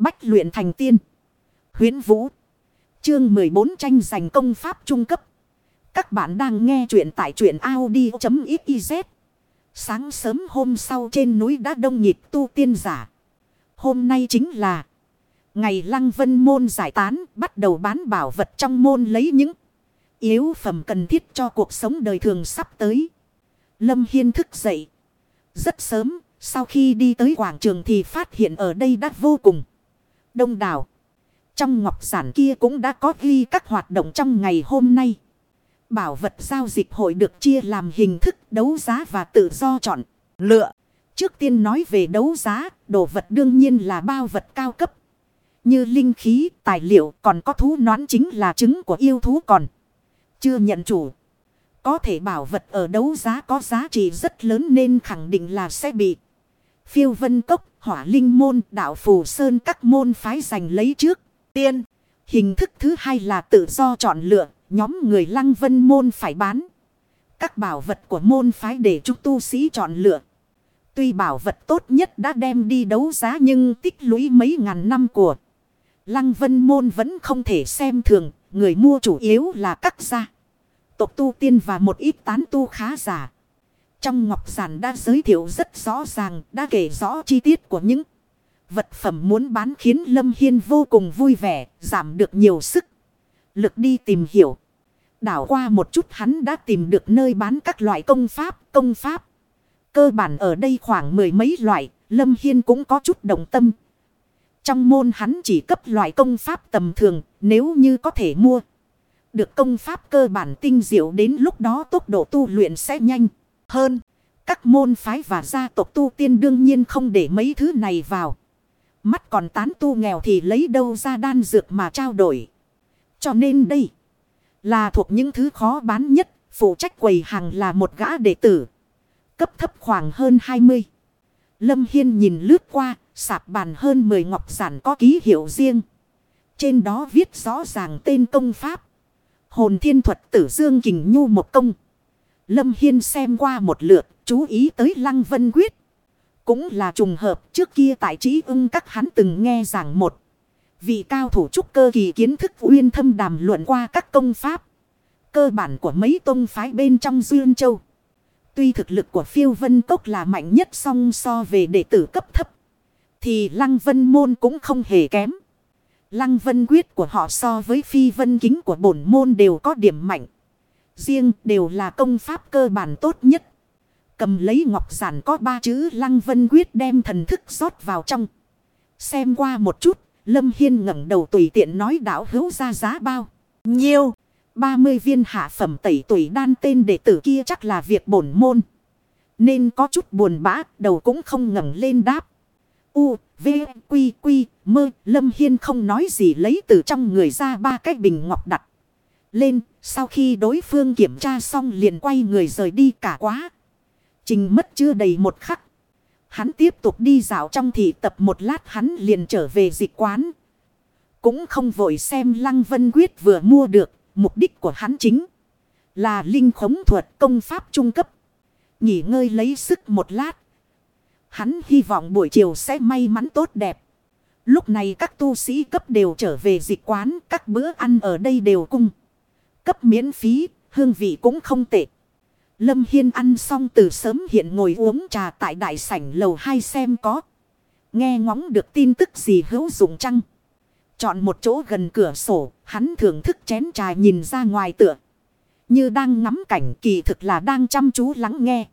Bách luyện thành tiên. Huyến Vũ. Chương 14 tranh giành công pháp trung cấp. Các bạn đang nghe truyện tại truyện Audi.xyz. Sáng sớm hôm sau trên núi đã đông nhịp tu tiên giả. Hôm nay chính là ngày lăng vân môn giải tán bắt đầu bán bảo vật trong môn lấy những yếu phẩm cần thiết cho cuộc sống đời thường sắp tới. Lâm Hiên thức dậy. Rất sớm, sau khi đi tới quảng trường thì phát hiện ở đây đã vô cùng đông đảo. Trong ngọc giản kia cũng đã có ghi các hoạt động trong ngày hôm nay. Bảo vật giao dịch hội được chia làm hình thức đấu giá và tự do chọn, lựa. Trước tiên nói về đấu giá, đồ vật đương nhiên là bao vật cao cấp. Như linh khí, tài liệu còn có thú nón chính là trứng của yêu thú còn. Chưa nhận chủ. Có thể bảo vật ở đấu giá có giá trị rất lớn nên khẳng định là sẽ bị. Phiêu vân cốc, hỏa linh môn, đạo phù sơn các môn phái giành lấy trước. Tiên, hình thức thứ hai là tự do chọn lựa, nhóm người lăng vân môn phải bán. Các bảo vật của môn phái để chúng tu sĩ chọn lựa. Tuy bảo vật tốt nhất đã đem đi đấu giá nhưng tích lũy mấy ngàn năm của Lăng vân môn vẫn không thể xem thường, người mua chủ yếu là các gia. Tộc tu tiên và một ít tán tu khá giả. Trong ngọc giản đã giới thiệu rất rõ ràng, đã kể rõ chi tiết của những vật phẩm muốn bán khiến Lâm Hiên vô cùng vui vẻ, giảm được nhiều sức. Lực đi tìm hiểu. Đảo qua một chút hắn đã tìm được nơi bán các loại công pháp, công pháp. Cơ bản ở đây khoảng mười mấy loại, Lâm Hiên cũng có chút động tâm. Trong môn hắn chỉ cấp loại công pháp tầm thường, nếu như có thể mua. Được công pháp cơ bản tinh diệu đến lúc đó tốc độ tu luyện sẽ nhanh hơn. Các môn phái và gia tộc tu tiên đương nhiên không để mấy thứ này vào. Mắt còn tán tu nghèo thì lấy đâu ra đan dược mà trao đổi. Cho nên đây là thuộc những thứ khó bán nhất. Phụ trách quầy hàng là một gã đệ tử. Cấp thấp khoảng hơn 20. Lâm Hiên nhìn lướt qua. Sạp bàn hơn 10 ngọc giản có ký hiệu riêng. Trên đó viết rõ ràng tên công pháp. Hồn thiên thuật tử dương kình nhu một công. Lâm Hiên xem qua một lượt, chú ý tới Lăng Vân Quyết. Cũng là trùng hợp trước kia tại trí ưng các hắn từng nghe giảng một. Vị cao thủ trúc cơ kỳ kiến thức uyên thâm đàm luận qua các công pháp. Cơ bản của mấy tông phái bên trong Duyên Châu. Tuy thực lực của phiêu vân cốc là mạnh nhất song so về đệ tử cấp thấp. Thì lăng vân môn cũng không hề kém. Lăng vân quyết của họ so với phi vân kính của bổn môn đều có điểm mạnh. Riêng đều là công pháp cơ bản tốt nhất. Cầm lấy ngọc giản có ba chữ lăng vân quyết đem thần thức rót vào trong. Xem qua một chút, Lâm Hiên ngẩng đầu tùy tiện nói đảo hữu ra giá bao. Nhiêu, 30 viên hạ phẩm tẩy tuổi đan tên đệ tử kia chắc là việc bổn môn. Nên có chút buồn bã, đầu cũng không ngẩng lên đáp. U, V, Quy, Quy, Mơ, Lâm Hiên không nói gì lấy từ trong người ra ba cái bình ngọc đặt. Lên, sau khi đối phương kiểm tra xong liền quay người rời đi cả quá. Trình mất chưa đầy một khắc. Hắn tiếp tục đi dạo trong thị tập một lát hắn liền trở về dịch quán. Cũng không vội xem Lăng Vân Quyết vừa mua được. Mục đích của hắn chính là linh khống thuật công pháp trung cấp. Nghỉ ngơi lấy sức một lát. Hắn hy vọng buổi chiều sẽ may mắn tốt đẹp. Lúc này các tu sĩ cấp đều trở về dịch quán. Các bữa ăn ở đây đều cung. Cấp miễn phí, hương vị cũng không tệ. Lâm Hiên ăn xong từ sớm hiện ngồi uống trà tại đại sảnh lầu 2 xem có. Nghe ngóng được tin tức gì hữu dụng chăng? Chọn một chỗ gần cửa sổ, hắn thưởng thức chén trà nhìn ra ngoài tựa. Như đang ngắm cảnh kỳ thực là đang chăm chú lắng nghe.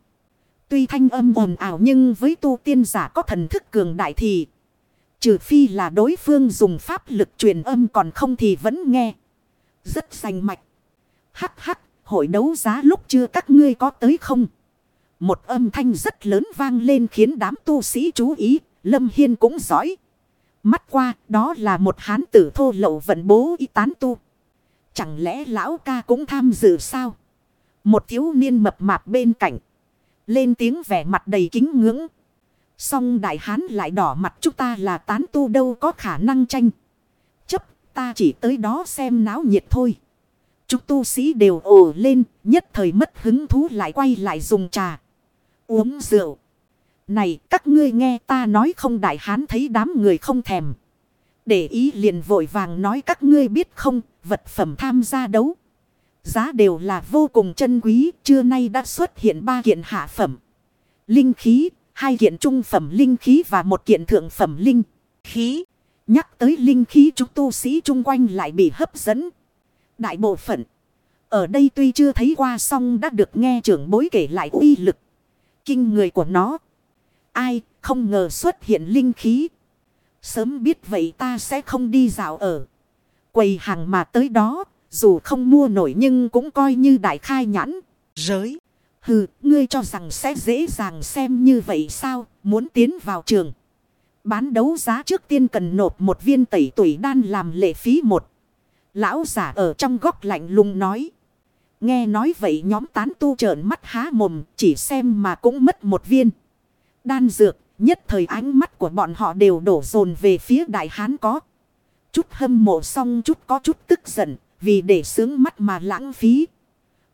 Tuy thanh âm ồn ào nhưng với tu tiên giả có thần thức cường đại thì. Trừ phi là đối phương dùng pháp lực truyền âm còn không thì vẫn nghe. Rất sành mạch. Hắc hắc, hội đấu giá lúc chưa các ngươi có tới không? Một âm thanh rất lớn vang lên khiến đám tu sĩ chú ý, Lâm Hiên cũng giỏi. Mắt qua, đó là một hán tử thô lậu vận bố y tán tu. Chẳng lẽ lão ca cũng tham dự sao? Một thiếu niên mập mạp bên cạnh. Lên tiếng vẻ mặt đầy kính ngưỡng. Xong đại hán lại đỏ mặt chúng ta là tán tu đâu có khả năng tranh. Chấp ta chỉ tới đó xem náo nhiệt thôi. Chúng tu sĩ đều ồ lên, nhất thời mất hứng thú lại quay lại dùng trà. Uống rượu. Này, các ngươi nghe ta nói không đại hán thấy đám người không thèm. Để ý liền vội vàng nói các ngươi biết không, vật phẩm tham gia đấu. Giá đều là vô cùng chân quý, trưa nay đã xuất hiện ba kiện hạ phẩm. Linh khí, hai kiện trung phẩm linh khí và một kiện thượng phẩm linh khí. Nhắc tới linh khí chúng tu sĩ chung quanh lại bị hấp dẫn. Đại bộ phận. Ở đây tuy chưa thấy qua xong đã được nghe trưởng bối kể lại uy lực. Kinh người của nó. Ai không ngờ xuất hiện linh khí. Sớm biết vậy ta sẽ không đi dạo ở. Quầy hàng mà tới đó. Dù không mua nổi nhưng cũng coi như đại khai nhãn. giới Hừ, ngươi cho rằng sẽ dễ dàng xem như vậy sao? Muốn tiến vào trường. Bán đấu giá trước tiên cần nộp một viên tẩy tuổi đan làm lệ phí một. Lão giả ở trong góc lạnh lùng nói. Nghe nói vậy nhóm tán tu trợn mắt há mồm, chỉ xem mà cũng mất một viên. Đan dược, nhất thời ánh mắt của bọn họ đều đổ dồn về phía đại hán có. Chút hâm mộ xong chút có chút tức giận, vì để sướng mắt mà lãng phí.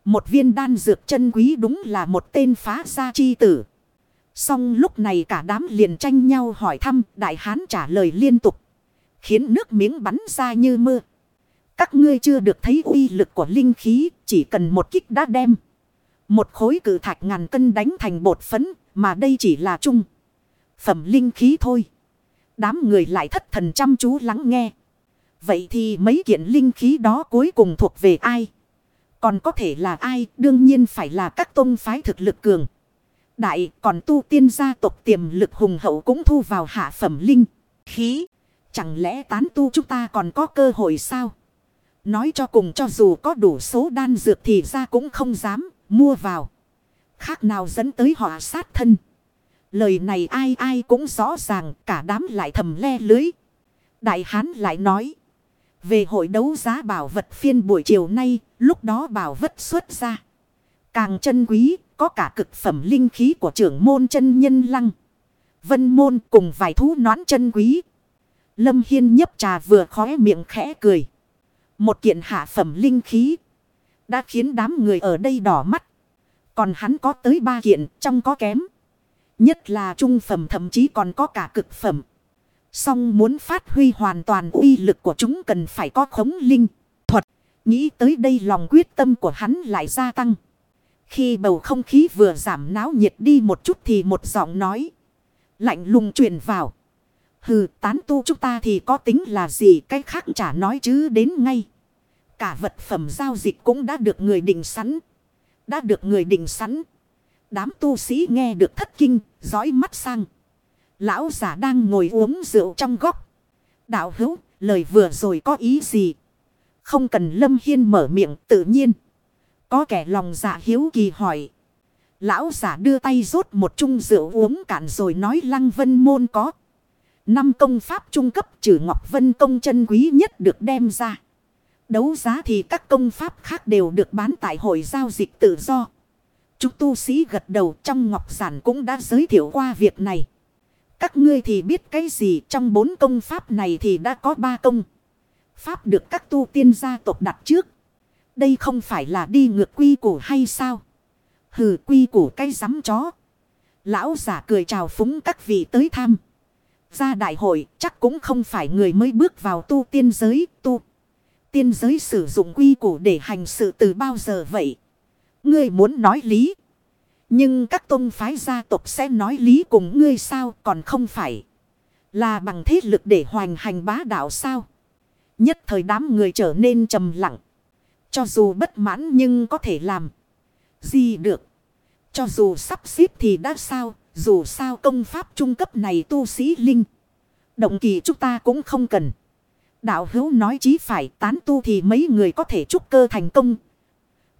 Một viên đan dược chân quý đúng là một tên phá gia chi tử. Xong lúc này cả đám liền tranh nhau hỏi thăm, đại hán trả lời liên tục. Khiến nước miếng bắn ra như mưa. Các ngươi chưa được thấy uy lực của linh khí, chỉ cần một kích đã đem. Một khối cử thạch ngàn cân đánh thành bột phấn, mà đây chỉ là trung. Phẩm linh khí thôi. Đám người lại thất thần chăm chú lắng nghe. Vậy thì mấy kiện linh khí đó cuối cùng thuộc về ai? Còn có thể là ai? Đương nhiên phải là các tôn phái thực lực cường. Đại còn tu tiên gia tộc tiềm lực hùng hậu cũng thu vào hạ phẩm linh khí. Chẳng lẽ tán tu chúng ta còn có cơ hội sao? Nói cho cùng cho dù có đủ số đan dược thì ra cũng không dám mua vào. Khác nào dẫn tới họ sát thân. Lời này ai ai cũng rõ ràng cả đám lại thầm le lưới. Đại hán lại nói. Về hội đấu giá bảo vật phiên buổi chiều nay, lúc đó bảo vật xuất ra. Càng chân quý, có cả cực phẩm linh khí của trưởng môn chân nhân lăng. Vân môn cùng vài thú nón chân quý. Lâm Hiên nhấp trà vừa khóe miệng khẽ cười. Một kiện hạ phẩm linh khí. Đã khiến đám người ở đây đỏ mắt. Còn hắn có tới ba kiện trong có kém. Nhất là trung phẩm thậm chí còn có cả cực phẩm. Song muốn phát huy hoàn toàn uy lực của chúng cần phải có khống linh, thuật. Nghĩ tới đây lòng quyết tâm của hắn lại gia tăng. Khi bầu không khí vừa giảm náo nhiệt đi một chút thì một giọng nói. Lạnh lùng truyền vào. Hừ tán tu chúng ta thì có tính là gì cái khác chả nói chứ đến ngay. Cả vật phẩm giao dịch cũng đã được người định sẵn. Đã được người định sẵn. Đám tu sĩ nghe được thất kinh, dõi mắt sang. Lão giả đang ngồi uống rượu trong góc. Đạo hữu, lời vừa rồi có ý gì? Không cần Lâm Hiên mở miệng tự nhiên. Có kẻ lòng dạ hiếu kỳ hỏi. Lão giả đưa tay rốt một chung rượu uống cạn rồi nói lăng vân môn có. Năm công pháp trung cấp trừ Ngọc Vân công chân quý nhất được đem ra. Đấu giá thì các công pháp khác đều được bán tại hội giao dịch tự do. Chúng tu sĩ gật đầu trong Ngọc Giản cũng đã giới thiệu qua việc này. Các ngươi thì biết cái gì trong bốn công pháp này thì đã có ba công. Pháp được các tu tiên gia tộc đặt trước. Đây không phải là đi ngược quy củ hay sao? Hừ, quy củ cái rắm chó. Lão giả cười chào phúng các vị tới thăm. Ra đại hội, chắc cũng không phải người mới bước vào tu tiên giới, tu. Tiên giới sử dụng quy củ để hành sự từ bao giờ vậy? Ngươi muốn nói lý. Nhưng các tôn phái gia tộc sẽ nói lý cùng ngươi sao còn không phải. Là bằng thế lực để hoành hành bá đạo sao. Nhất thời đám người trở nên trầm lặng. Cho dù bất mãn nhưng có thể làm. Gì được. Cho dù sắp xếp thì đã sao. Dù sao công pháp trung cấp này tu sĩ linh. Động kỳ chúng ta cũng không cần. Đạo hữu nói chí phải tán tu thì mấy người có thể trúc cơ thành công.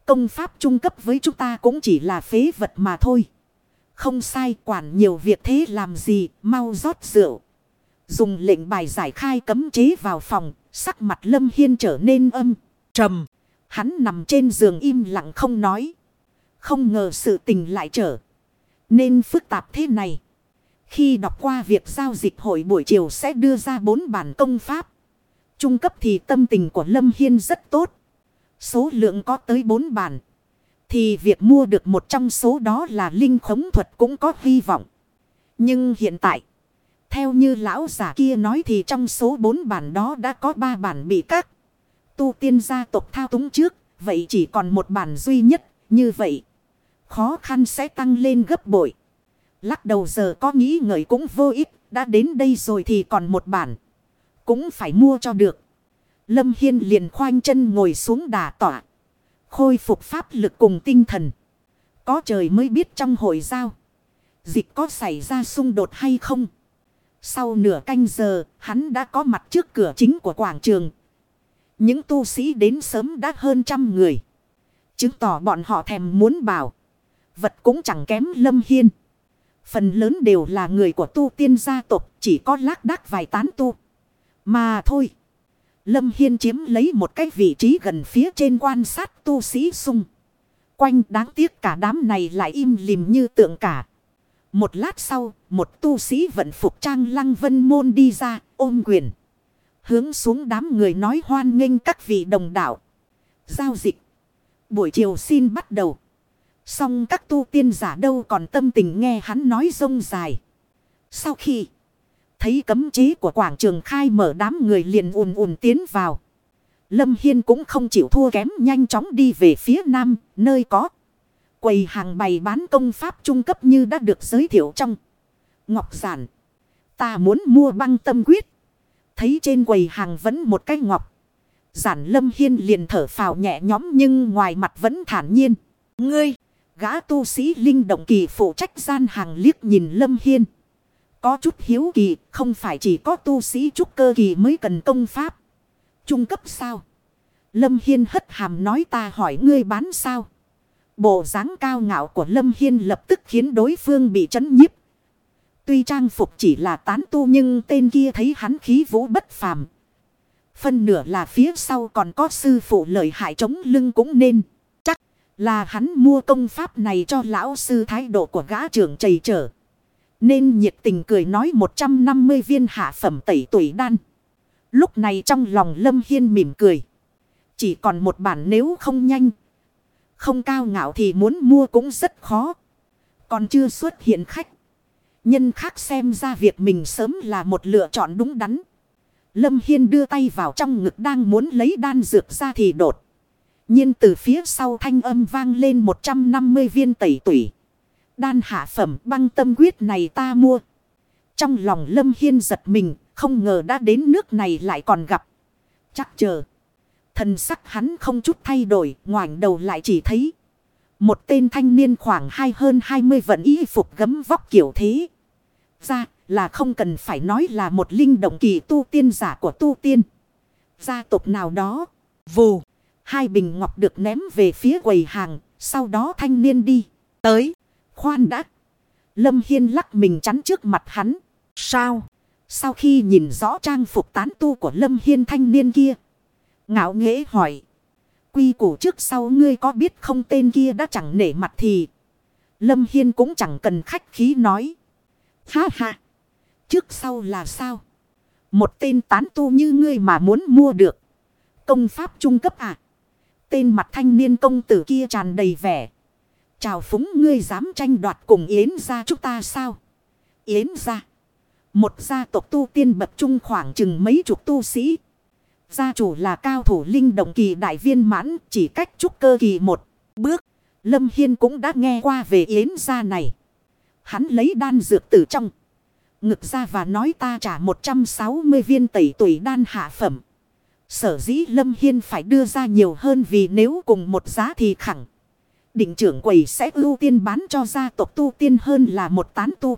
Công pháp trung cấp với chúng ta cũng chỉ là phế vật mà thôi. Không sai quản nhiều việc thế làm gì, mau rót rượu. Dùng lệnh bài giải khai cấm chế vào phòng, sắc mặt lâm hiên trở nên âm, trầm. Hắn nằm trên giường im lặng không nói. Không ngờ sự tình lại trở. Nên phức tạp thế này. Khi đọc qua việc giao dịch hội buổi chiều sẽ đưa ra bốn bản công pháp. Trung cấp thì tâm tình của Lâm Hiên rất tốt. Số lượng có tới bốn bản. Thì việc mua được một trong số đó là linh khống thuật cũng có hy vọng. Nhưng hiện tại. Theo như lão giả kia nói thì trong số bốn bản đó đã có ba bản bị các tu tiên gia tộc thao túng trước. Vậy chỉ còn một bản duy nhất. Như vậy, khó khăn sẽ tăng lên gấp bội. Lắc đầu giờ có nghĩ ngợi cũng vô ích. Đã đến đây rồi thì còn một bản. Cũng phải mua cho được. Lâm Hiên liền khoanh chân ngồi xuống đà tỏa. Khôi phục pháp lực cùng tinh thần. Có trời mới biết trong hội giao. Dịch có xảy ra xung đột hay không? Sau nửa canh giờ, hắn đã có mặt trước cửa chính của quảng trường. Những tu sĩ đến sớm đã hơn trăm người. Chứng tỏ bọn họ thèm muốn bảo. Vật cũng chẳng kém lâm hiên. Phần lớn đều là người của tu tiên gia tộc chỉ có lác đác vài tán tu. Mà thôi. Lâm Hiên chiếm lấy một cái vị trí gần phía trên quan sát tu sĩ sung Quanh đáng tiếc cả đám này lại im lìm như tượng cả. Một lát sau, một tu sĩ vận phục trang lăng vân môn đi ra, ôm quyền. Hướng xuống đám người nói hoan nghênh các vị đồng đạo. Giao dịch. Buổi chiều xin bắt đầu. Xong các tu tiên giả đâu còn tâm tình nghe hắn nói rông dài. Sau khi thấy cấm chế của quảng trường khai mở đám người liền ùn ùn tiến vào. Lâm Hiên cũng không chịu thua kém nhanh chóng đi về phía nam, nơi có. Quầy hàng bày bán công pháp trung cấp như đã được giới thiệu trong. Ngọc giản. Ta muốn mua băng tâm quyết. Thấy trên quầy hàng vẫn một cái ngọc. Giản Lâm Hiên liền thở phào nhẹ nhõm nhưng ngoài mặt vẫn thản nhiên. Ngươi, gã tu sĩ linh động kỳ phụ trách gian hàng liếc nhìn Lâm Hiên. Có chút hiếu kỳ, không phải chỉ có tu sĩ trúc cơ kỳ mới cần công pháp. Trung cấp sao? Lâm Hiên hất hàm nói ta hỏi ngươi bán sao? Bộ dáng cao ngạo của Lâm Hiên lập tức khiến đối phương bị chấn nhiếp. Tuy trang phục chỉ là tán tu nhưng tên kia thấy hắn khí vũ bất phàm. Phân nửa là phía sau còn có sư phụ lợi hại chống lưng cũng nên. Là hắn mua công pháp này cho lão sư thái độ của gã trưởng chầy trở. Nên nhiệt tình cười nói 150 viên hạ phẩm tẩy tuổi đan. Lúc này trong lòng Lâm Hiên mỉm cười. Chỉ còn một bản nếu không nhanh. Không cao ngạo thì muốn mua cũng rất khó. Còn chưa xuất hiện khách. Nhân khác xem ra việc mình sớm là một lựa chọn đúng đắn. Lâm Hiên đưa tay vào trong ngực đang muốn lấy đan dược ra thì đột nhiên từ phía sau thanh âm vang lên 150 viên tẩy tủy. Đan hạ phẩm băng tâm quyết này ta mua. Trong lòng Lâm Hiên giật mình, không ngờ đã đến nước này lại còn gặp. Chắc chờ. Thần sắc hắn không chút thay đổi, ngoảnh đầu lại chỉ thấy. Một tên thanh niên khoảng hai hơn 20 vận y phục gấm vóc kiểu thế. Ra là không cần phải nói là một linh động kỳ tu tiên giả của tu tiên. Gia tộc nào đó. Vù. Hai bình ngọc được ném về phía quầy hàng. Sau đó thanh niên đi. Tới. Khoan đã. Lâm Hiên lắc mình chắn trước mặt hắn. Sao? Sau khi nhìn rõ trang phục tán tu của Lâm Hiên thanh niên kia. Ngạo nghễ hỏi. Quy củ trước sau ngươi có biết không tên kia đã chẳng nể mặt thì. Lâm Hiên cũng chẳng cần khách khí nói. Ha ha. Trước sau là sao? Một tên tán tu như ngươi mà muốn mua được. Công pháp trung cấp à? Tên mặt thanh niên công tử kia tràn đầy vẻ. Chào phúng ngươi dám tranh đoạt cùng Yến gia chúng ta sao? Yến gia. Một gia tộc tu tiên bậc trung khoảng chừng mấy chục tu sĩ. Gia chủ là cao thủ linh động kỳ đại viên mãn, chỉ cách trúc cơ kỳ một bước. Lâm Hiên cũng đã nghe qua về Yến gia này. Hắn lấy đan dược từ trong. Ngực ra và nói ta trả 160 viên tẩy tuổi đan hạ phẩm. Sở dĩ Lâm Hiên phải đưa ra nhiều hơn vì nếu cùng một giá thì khẳng định trưởng quầy sẽ ưu tiên bán cho gia tộc tu tiên hơn là một tán tu.